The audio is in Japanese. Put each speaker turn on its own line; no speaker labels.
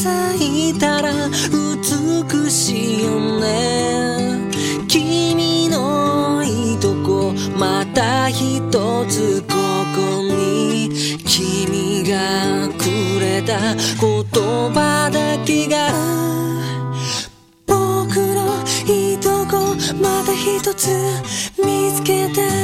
咲いたら美しいよね。君のいとこまた一つここに。君がくれた言葉だけが。僕のいとこまた一つ見つけた。